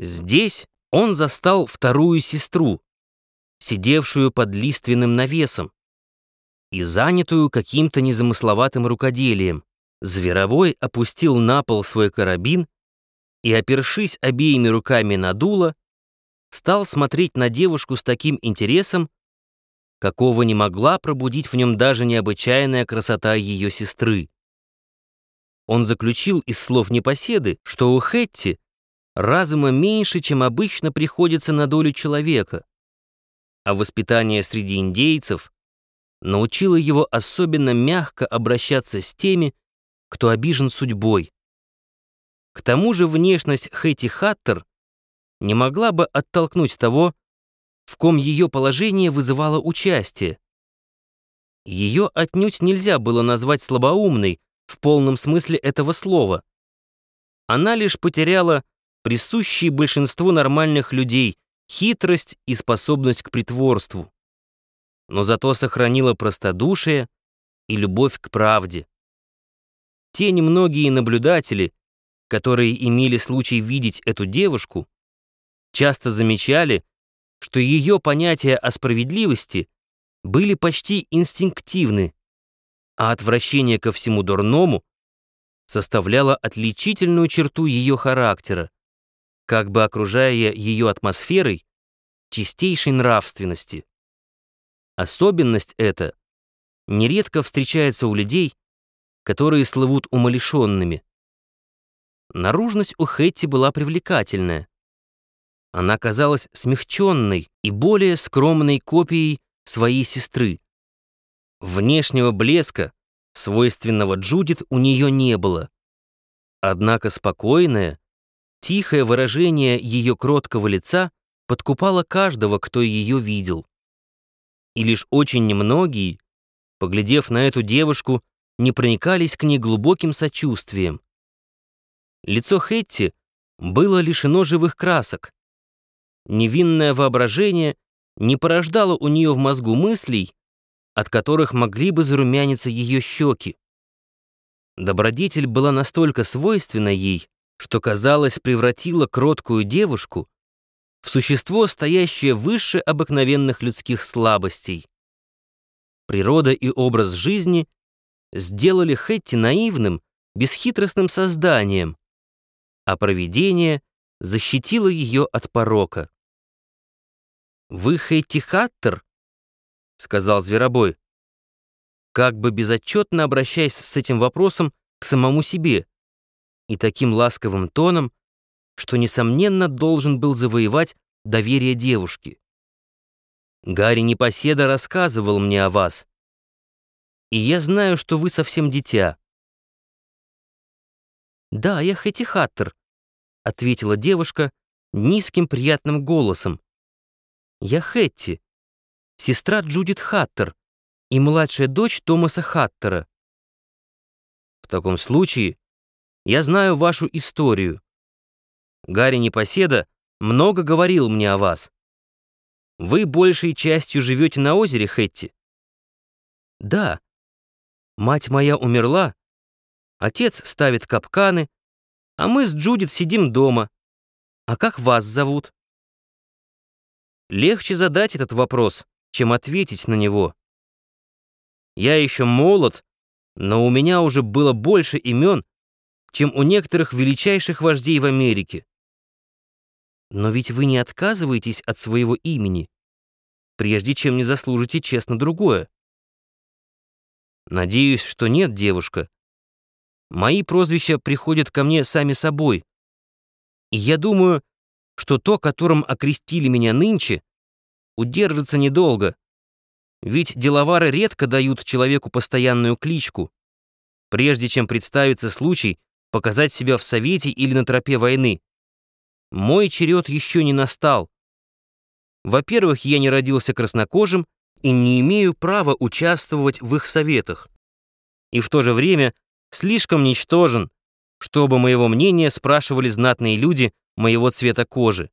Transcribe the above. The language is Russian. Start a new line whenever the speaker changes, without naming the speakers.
Здесь он застал вторую сестру, сидевшую под лиственным навесом и занятую каким-то незамысловатым рукоделием. Зверовой опустил на пол свой карабин и, опершись обеими руками на дуло, стал смотреть на девушку с таким интересом, какого не могла пробудить в нем даже необычайная красота ее сестры. Он заключил из слов непоседы, что у Хетти разума меньше, чем обычно приходится на долю человека, а воспитание среди индейцев научило его особенно мягко обращаться с теми, кто обижен судьбой. К тому же внешность Хэти Хаттер не могла бы оттолкнуть того, в ком ее положение вызывало участие. Ее отнюдь нельзя было назвать слабоумной в полном смысле этого слова. Она лишь потеряла присущие большинству нормальных людей хитрость и способность к притворству. Но зато сохранила простодушие и любовь к правде. Те немногие наблюдатели, которые имели случай видеть эту девушку, часто замечали, что ее понятия о справедливости были почти инстинктивны, а отвращение ко всему дурному составляло отличительную черту ее характера как бы окружая ее атмосферой чистейшей нравственности. Особенность эта нередко встречается у людей, которые слывут умалишенными. Наружность у Хэтти была привлекательная. Она казалась смягченной и более скромной копией своей сестры. Внешнего блеска, свойственного Джудит, у нее не было. Однако спокойная, Тихое выражение ее кроткого лица подкупало каждого, кто ее видел. И лишь очень немногие, поглядев на эту девушку, не проникались к ней глубоким сочувствием. Лицо Хетти было лишено живых красок. Невинное воображение не порождало у нее в мозгу мыслей, от которых могли бы зарумяниться ее щеки. Добродетель была настолько свойственна ей, что, казалось, превратило кроткую девушку в существо, стоящее выше обыкновенных людских слабостей. Природа и образ жизни сделали Хэтти наивным, бесхитростным созданием, а провидение защитило ее от порока. «Вы Хэтти Хаттер?» — сказал Зверобой, как бы безотчетно обращаясь с этим вопросом к самому себе и таким ласковым тоном, что, несомненно, должен был завоевать доверие девушки. Гарри Непоседа рассказывал мне о вас, и я знаю, что вы совсем дитя. «Да, я Хэти Хаттер», — ответила девушка низким приятным голосом. «Я Хэтти, сестра Джудит Хаттер и младшая дочь Томаса Хаттера». «В таком случае я знаю вашу историю. Гарри Непоседа много говорил мне о вас. Вы большей частью живете на озере Хэтти? Да. Мать моя умерла, отец ставит капканы, а мы с Джудит сидим дома. А как вас зовут? Легче задать этот вопрос, чем ответить на него. Я еще молод, но у меня уже было больше имен, чем у некоторых величайших вождей в Америке. Но ведь вы не отказываетесь от своего имени, прежде чем не заслужите честно другое. Надеюсь, что нет, девушка. Мои прозвища приходят ко мне сами собой. И я думаю, что то, которым окрестили меня нынче, удержится недолго. Ведь деловары редко дают человеку постоянную кличку, прежде чем представится случай показать себя в Совете или на тропе войны. Мой черед еще не настал. Во-первых, я не родился краснокожим и не имею права участвовать в их советах. И в то же время слишком ничтожен, чтобы моего мнения спрашивали знатные люди моего цвета кожи.